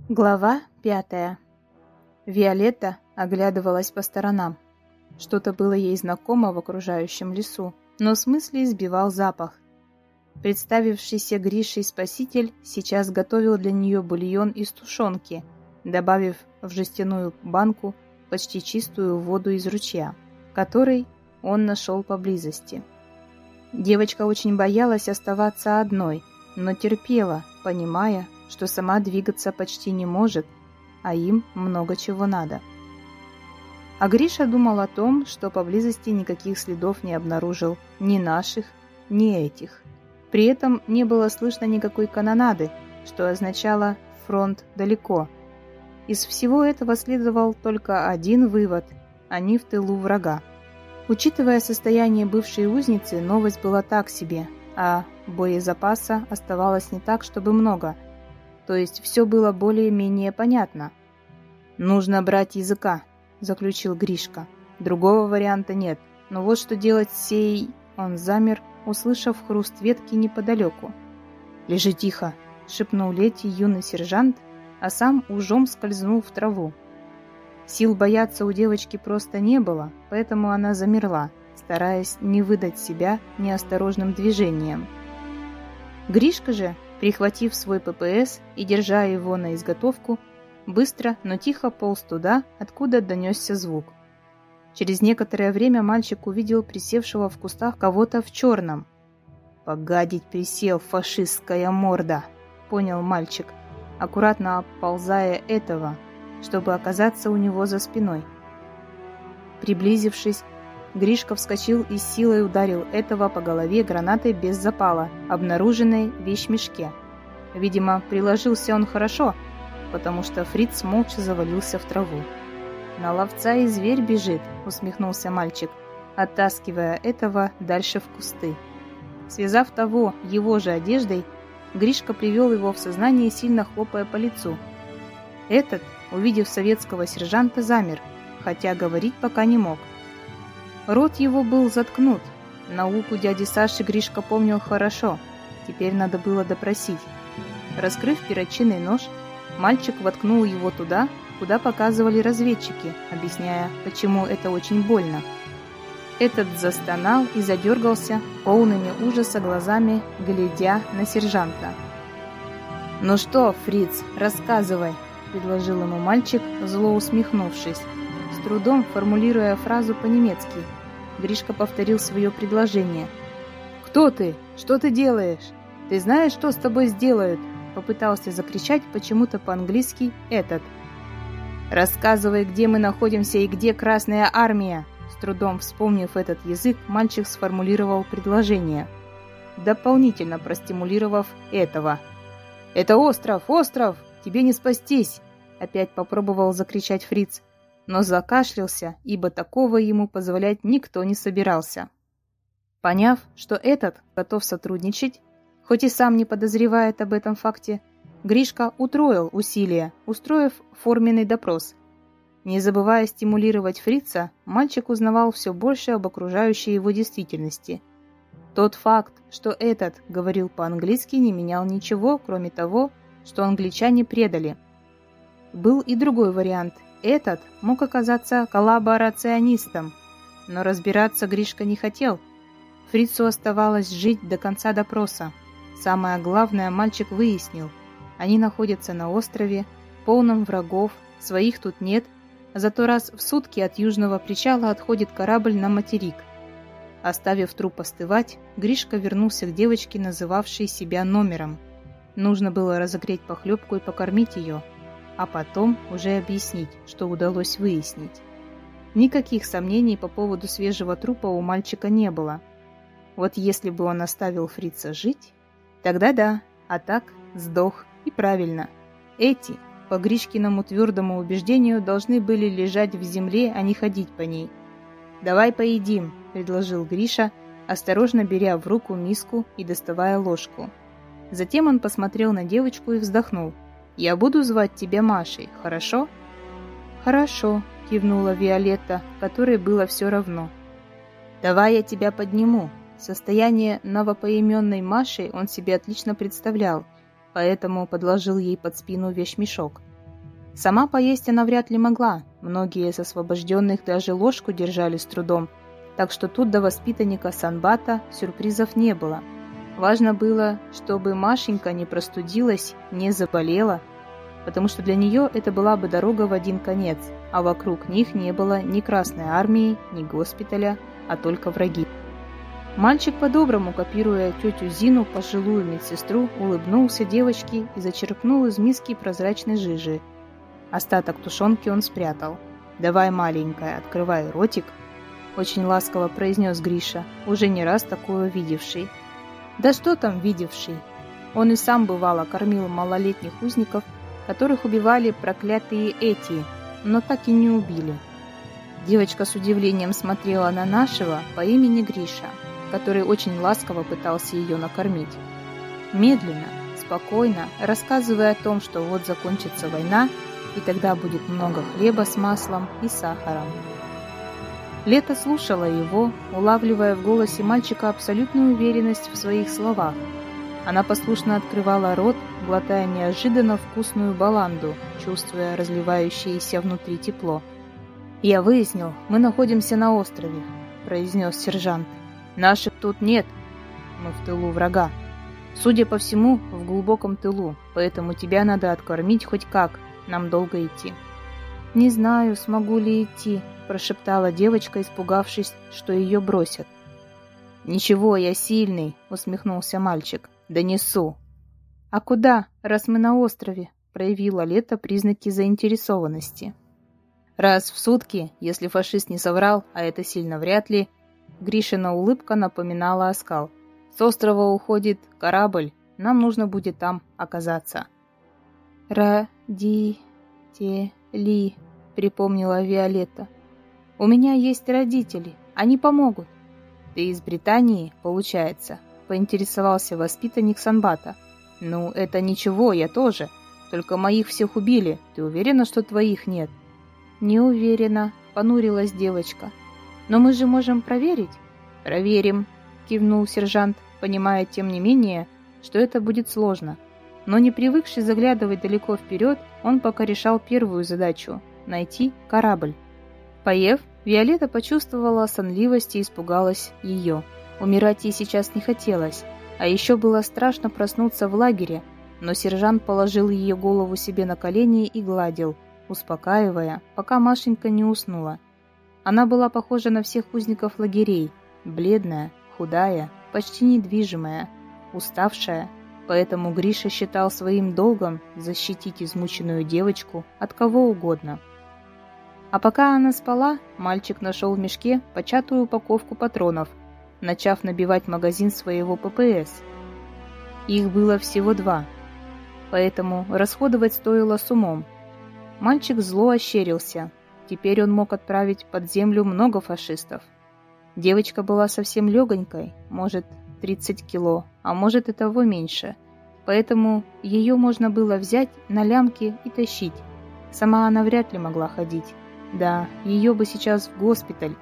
Глава пятая. Виолетта оглядывалась по сторонам. Что-то было ей знакомо в окружающем лесу, но с мысли избивал запах. Представившийся Гришей спаситель сейчас готовил для нее бульон из тушенки, добавив в жестяную банку почти чистую воду из ручья, который он нашел поблизости. Девочка очень боялась оставаться одной, но терпела, понимая, что сама двигаться почти не может, а им много чего надо. А Гриша думал о том, что поблизости никаких следов не обнаружил ни наших, ни этих. При этом не было слышно никакой канонады, что означало «фронт далеко». Из всего этого следовал только один вывод – они в тылу врага. Учитывая состояние бывшей узницы, новость была так себе, а боезапаса оставалось не так, чтобы много, то есть все было более-менее понятно. «Нужно брать языка», – заключил Гришка. «Другого варианта нет. Но вот что делать сей...» Он замер, услышав хруст ветки неподалеку. «Лежи тихо», – шепнул Лети юный сержант, а сам ужом скользнул в траву. Сил бояться у девочки просто не было, поэтому она замерла, стараясь не выдать себя неосторожным движением. Гришка же, прихватив свой ППС и держа его на изготовку, быстро, но тихо полз туда, откуда донесся звук. Через некоторое время мальчик увидел присевшего в кустах кого-то в черном. «Погадить присел, фашистская морда!» — понял мальчик, аккуратно оползая этого, чтобы оказаться у него за спиной. Приблизившись, Гришка вскочил и силой ударил этого по голове гранатой без запала, обнаруженной в вещмешке. Видимо, приложился он хорошо, потому что фриц молча завалился в траву. «На ловца и зверь бежит», — усмехнулся мальчик, оттаскивая этого дальше в кусты. Связав того его же одеждой, Гришка привел его в сознание, сильно хлопая по лицу. Этот, увидев советского сержанта, замер, хотя говорить пока не мог. Рот его был заткнут. Науку дяди Саши Гришка помнил хорошо. Теперь надо было допросить. Раскрыв перочинный нож, мальчик воткнул его туда, куда показывали разведчики, объясняя, почему это очень больно. Этот застонал и задергался, полными ужаса глазами, глядя на сержанта. «Ну что, фриц, рассказывай», — предложил ему мальчик, зло усмехнувшись трудом формулируя фразу по-немецки. Гришка повторил свое предложение. «Кто ты? Что ты делаешь? Ты знаешь, что с тобой сделают?» Попытался закричать почему-то по-английски этот. «Рассказывай, где мы находимся и где Красная Армия!» С трудом вспомнив этот язык, мальчик сформулировал предложение, дополнительно простимулировав этого. «Это остров! Остров! Тебе не спастись!» Опять попробовал закричать фриц но закашлялся, ибо такого ему позволять никто не собирался. Поняв, что этот готов сотрудничать, хоть и сам не подозревает об этом факте, Гришка утроил усилия, устроив форменный допрос. Не забывая стимулировать фрица, мальчик узнавал все больше об окружающей его действительности. Тот факт, что этот говорил по-английски, не менял ничего, кроме того, что англичане предали. Был и другой вариант, этот мог оказаться коллаборационистом, но разбираться Гришка не хотел. Фрицу оставалось жить до конца допроса. Самое главное мальчик выяснил. Они находятся на острове, полном врагов, своих тут нет, зато раз в сутки от южного причала отходит корабль на материк. Оставив труп остывать, Гришка вернулся к девочке, называвшей себя номером. Нужно было разогреть похлебку и покормить ее – а потом уже объяснить, что удалось выяснить. Никаких сомнений по поводу свежего трупа у мальчика не было. Вот если бы он оставил фрица жить, тогда да, а так сдох, и правильно. Эти, по Гришкиному твердому убеждению, должны были лежать в земле, а не ходить по ней. «Давай поедим», — предложил Гриша, осторожно беря в руку миску и доставая ложку. Затем он посмотрел на девочку и вздохнул. Я буду звать тебя Машей, хорошо?» «Хорошо», — кивнула Виолетта, которой было все равно. «Давай я тебя подниму». Состояние новопоименной Маши он себе отлично представлял, поэтому подложил ей под спину вещмешок. Сама поесть она вряд ли могла, многие из освобожденных даже ложку держали с трудом, так что тут до воспитанника Санбата сюрпризов не было. Важно было, чтобы Машенька не простудилась, не заболела, потому что для нее это была бы дорога в один конец, а вокруг них не было ни Красной Армии, ни госпиталя, а только враги. Мальчик по-доброму, копируя тетю Зину, пожилую медсестру, улыбнулся девочке и зачерпнул из миски прозрачной жижи. Остаток тушенки он спрятал. «Давай, маленькая, открывай ротик», — очень ласково произнес Гриша, уже не раз такое видевший. Да что там видевший? Он и сам бывало кормил малолетних узников, которых убивали проклятые эти, но так и не убили. Девочка с удивлением смотрела на нашего по имени Гриша, который очень ласково пытался ее накормить. Медленно, спокойно, рассказывая о том, что вот закончится война, и тогда будет много хлеба с маслом и сахаром. Лето слушала его, улавливая в голосе мальчика абсолютную уверенность в своих словах. Она послушно открывала рот, глотая неожиданно вкусную баланду, чувствуя разливающееся внутри тепло. «Я выяснил, мы находимся на острове», — произнес сержант. «Наших тут нет. Мы в тылу врага. Судя по всему, в глубоком тылу, поэтому тебя надо откормить хоть как. Нам долго идти». «Не знаю, смогу ли идти», прошептала девочка, испугавшись, что ее бросят. «Ничего, я сильный», — усмехнулся мальчик. «Донесу». «А куда, раз мы на острове?» — проявила Лето признаки заинтересованности. «Раз в сутки, если фашист не соврал, а это сильно вряд ли», Гришина улыбка напоминала оскал. «С острова уходит корабль, нам нужно будет там оказаться». «Ра-ди-те-ли», — припомнила Виолетта. У меня есть родители, они помогут. Ты из Британии, получается, поинтересовался воспитанник Санбата. Ну, это ничего, я тоже. Только моих всех убили. Ты уверена, что твоих нет? Не уверена, понурилась девочка. Но мы же можем проверить. Проверим, кивнул сержант, понимая тем не менее, что это будет сложно. Но не привыкший заглядывать далеко вперед, он пока решал первую задачу – найти корабль. Поев, Виолетта почувствовала сонливость и испугалась ее. Умирать ей сейчас не хотелось, а еще было страшно проснуться в лагере, но сержант положил ее голову себе на колени и гладил, успокаивая, пока Машенька не уснула. Она была похожа на всех узников лагерей, бледная, худая, почти недвижимая, уставшая, поэтому Гриша считал своим долгом защитить измученную девочку от кого угодно – а пока она спала, мальчик нашел в мешке початую упаковку патронов, начав набивать магазин своего ППС. Их было всего два, поэтому расходовать стоило с умом. Мальчик зло ощерился. Теперь он мог отправить под землю много фашистов. Девочка была совсем легонькой, может, 30 кило, а может и того меньше. Поэтому ее можно было взять на лямки и тащить. Сама она вряд ли могла ходить. Да, ее бы сейчас в госпиталь.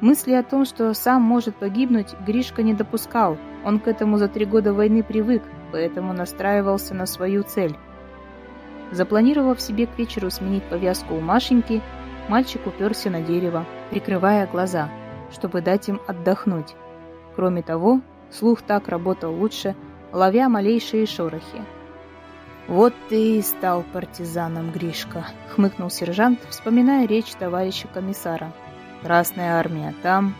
Мысли о том, что сам может погибнуть, Гришка не допускал. Он к этому за три года войны привык, поэтому настраивался на свою цель. Запланировав себе к вечеру сменить повязку у Машеньки, мальчик уперся на дерево, прикрывая глаза, чтобы дать им отдохнуть. Кроме того, слух так работал лучше, ловя малейшие шорохи. «Вот ты и стал партизаном, Гришка», — хмыкнул сержант, вспоминая речь товарища комиссара. «Красная армия там,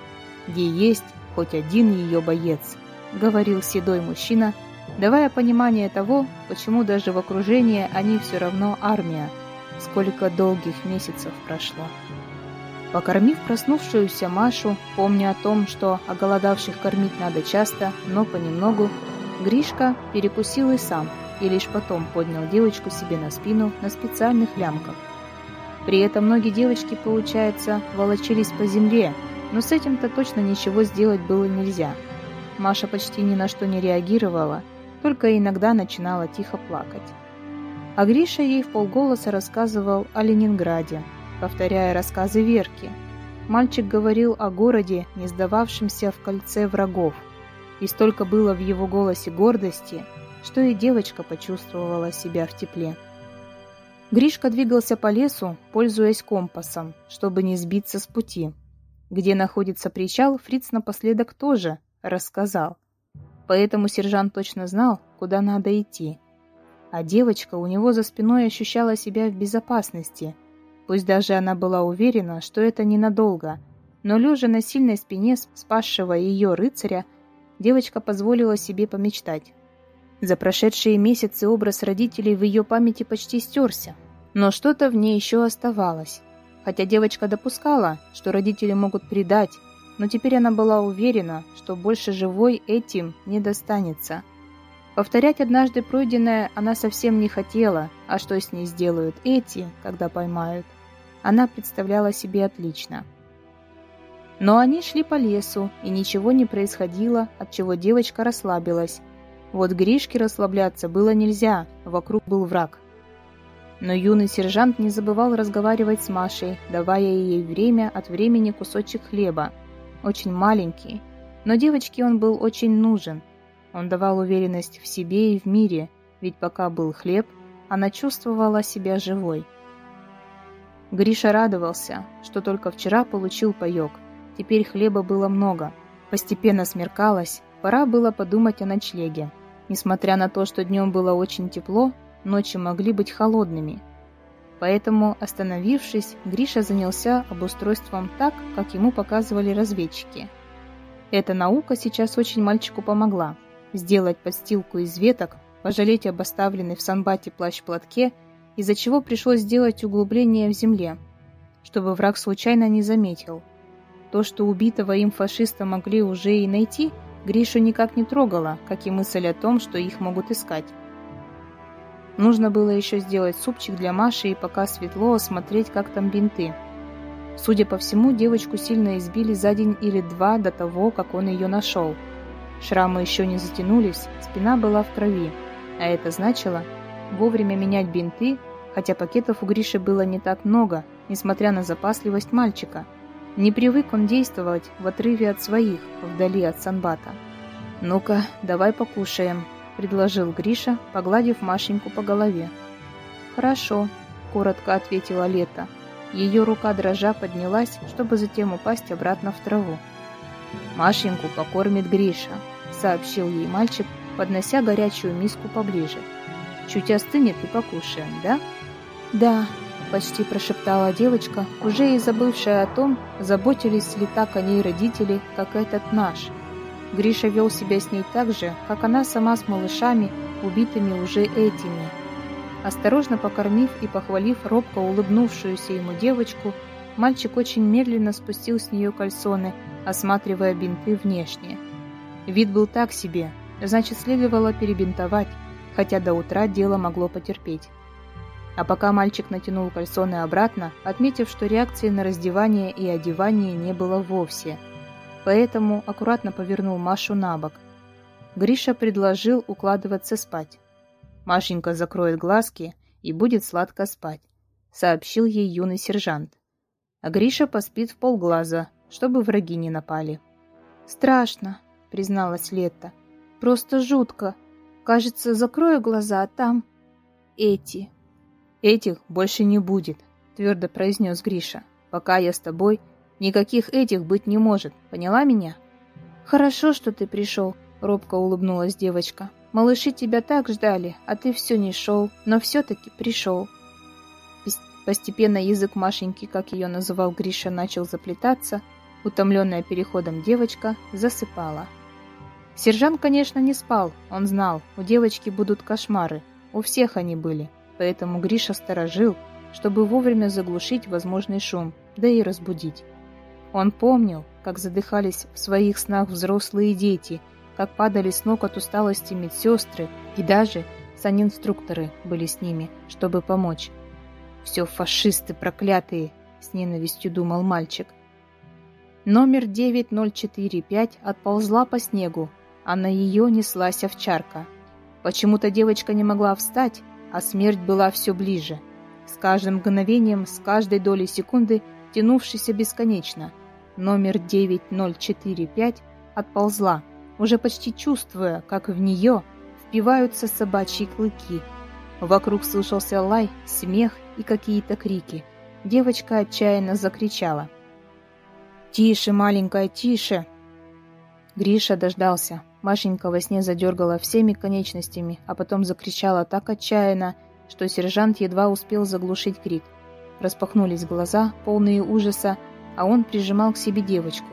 где есть хоть один ее боец», — говорил седой мужчина, давая понимание того, почему даже в окружении они все равно армия, сколько долгих месяцев прошло. Покормив проснувшуюся Машу, помня о том, что оголодавших кормить надо часто, но понемногу, Гришка перекусил и сам — и лишь потом поднял девочку себе на спину на специальных лямках. При этом ноги девочки, получается, волочились по земле, но с этим-то точно ничего сделать было нельзя. Маша почти ни на что не реагировала, только иногда начинала тихо плакать. А Гриша ей в полголоса рассказывал о Ленинграде, повторяя рассказы Верки. Мальчик говорил о городе, не сдававшемся в кольце врагов. И столько было в его голосе гордости – что и девочка почувствовала себя в тепле. Гришка двигался по лесу, пользуясь компасом, чтобы не сбиться с пути. Где находится причал, Фриц напоследок тоже рассказал. Поэтому сержант точно знал, куда надо идти. А девочка у него за спиной ощущала себя в безопасности. Пусть даже она была уверена, что это ненадолго. Но лежа на сильной спине спасшего ее рыцаря, девочка позволила себе помечтать. За прошедшие месяцы образ родителей в ее памяти почти стерся, но что-то в ней еще оставалось. Хотя девочка допускала, что родители могут предать, но теперь она была уверена, что больше живой этим не достанется. Повторять однажды пройденное она совсем не хотела, а что с ней сделают эти, когда поймают, она представляла себе отлично. Но они шли по лесу, и ничего не происходило, от чего девочка расслабилась, вот Гришке расслабляться было нельзя, вокруг был враг. Но юный сержант не забывал разговаривать с Машей, давая ей время от времени кусочек хлеба. Очень маленький, но девочке он был очень нужен. Он давал уверенность в себе и в мире, ведь пока был хлеб, она чувствовала себя живой. Гриша радовался, что только вчера получил паёк. Теперь хлеба было много. Постепенно смеркалось, пора было подумать о ночлеге. Несмотря на то, что днем было очень тепло, ночи могли быть холодными. Поэтому, остановившись, Гриша занялся обустройством так, как ему показывали разведчики. Эта наука сейчас очень мальчику помогла. Сделать подстилку из веток, пожалеть об оставленной в санбате плащ-платке, из-за чего пришлось сделать углубление в земле, чтобы враг случайно не заметил. То, что убитого им фашиста могли уже и найти – Гришу никак не трогала, как и мысль о том, что их могут искать. Нужно было еще сделать супчик для Маши и пока светло осмотреть, как там бинты. Судя по всему, девочку сильно избили за день или два до того, как он ее нашел. Шрамы еще не затянулись, спина была в крови, а это значило вовремя менять бинты, хотя пакетов у Гриши было не так много, несмотря на запасливость мальчика – не привык он действовать в отрыве от своих, вдали от Санбата. «Ну-ка, давай покушаем», — предложил Гриша, погладив Машеньку по голове. «Хорошо», — коротко ответила Лето. Ее рука дрожа поднялась, чтобы затем упасть обратно в траву. «Машеньку покормит Гриша», — сообщил ей мальчик, поднося горячую миску поближе. «Чуть остынет и покушаем, да?» «Да», почти прошептала девочка, уже и забывшая о том, заботились ли так о ней родители, как этот наш. Гриша вел себя с ней так же, как она сама с малышами, убитыми уже этими. Осторожно покормив и похвалив робко улыбнувшуюся ему девочку, мальчик очень медленно спустил с нее кальсоны, осматривая бинты внешне. Вид был так себе, значит следовало перебинтовать, хотя до утра дело могло потерпеть. А пока мальчик натянул кальсоны обратно, отметив, что реакции на раздевание и одевание не было вовсе. Поэтому аккуратно повернул Машу на бок. Гриша предложил укладываться спать. «Машенька закроет глазки и будет сладко спать», — сообщил ей юный сержант. А Гриша поспит в полглаза, чтобы враги не напали. «Страшно», — призналась Летта. «Просто жутко. Кажется, закрою глаза, а там... эти...» «Этих больше не будет», — твердо произнес Гриша. «Пока я с тобой, никаких этих быть не может. Поняла меня?» «Хорошо, что ты пришел», — робко улыбнулась девочка. «Малыши тебя так ждали, а ты все не шел, но все-таки пришел». Постепенно язык Машеньки, как ее называл Гриша, начал заплетаться. Утомленная переходом девочка засыпала. Сержант, конечно, не спал. Он знал, у девочки будут кошмары. У всех они были поэтому Гриша сторожил, чтобы вовремя заглушить возможный шум, да и разбудить. Он помнил, как задыхались в своих снах взрослые дети, как падали с ног от усталости медсестры, и даже санинструкторы были с ними, чтобы помочь. «Все фашисты проклятые!» — с ненавистью думал мальчик. Номер 9045 отползла по снегу, а на ее неслась овчарка. Почему-то девочка не могла встать, а смерть была все ближе. С каждым мгновением, с каждой долей секунды, тянувшейся бесконечно. Номер 9045 отползла, уже почти чувствуя, как в нее впиваются собачьи клыки. Вокруг слышался лай, смех и какие-то крики. Девочка отчаянно закричала. «Тише, маленькая, тише!» Гриша дождался. Машенька во сне задергала всеми конечностями, а потом закричала так отчаянно, что сержант едва успел заглушить крик. Распахнулись глаза, полные ужаса, а он прижимал к себе девочку.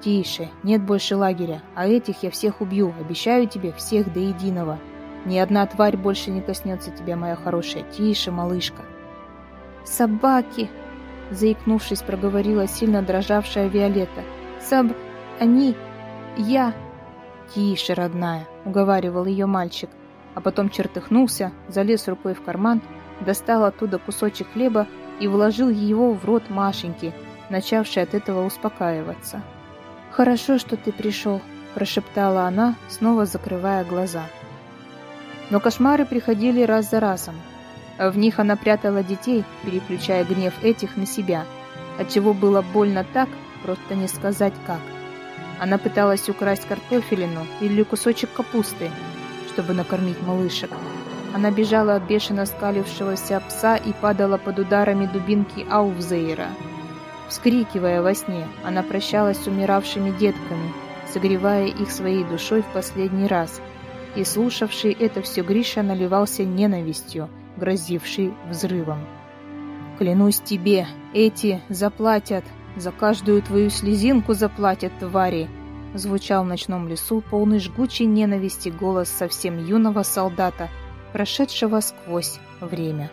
«Тише, нет больше лагеря, а этих я всех убью, обещаю тебе, всех до единого. Ни одна тварь больше не коснется тебя, моя хорошая. Тише, малышка». «Собаки!» — заикнувшись, проговорила сильно дрожавшая Виолетта. «Саб... они... я...» «Тише, родная!» — уговаривал ее мальчик, а потом чертыхнулся, залез рукой в карман, достал оттуда кусочек хлеба и вложил его в рот Машеньки, начавшей от этого успокаиваться. «Хорошо, что ты пришел», – прошептала она, снова закрывая глаза. Но кошмары приходили раз за разом. В них она прятала детей, переключая гнев этих на себя, отчего было больно так, просто не сказать как. Она пыталась украсть картофелину или кусочек капусты, чтобы накормить малышек. Она бежала от бешено скалившегося пса и падала под ударами дубинки Ауфзейра – Вскрикивая во сне, она прощалась с умиравшими детками, согревая их своей душой в последний раз. И слушавший это все Гриша наливался ненавистью, грозившей взрывом. «Клянусь тебе, эти заплатят, за каждую твою слезинку заплатят твари!» Звучал в ночном лесу полный жгучей ненависти голос совсем юного солдата, прошедшего сквозь время.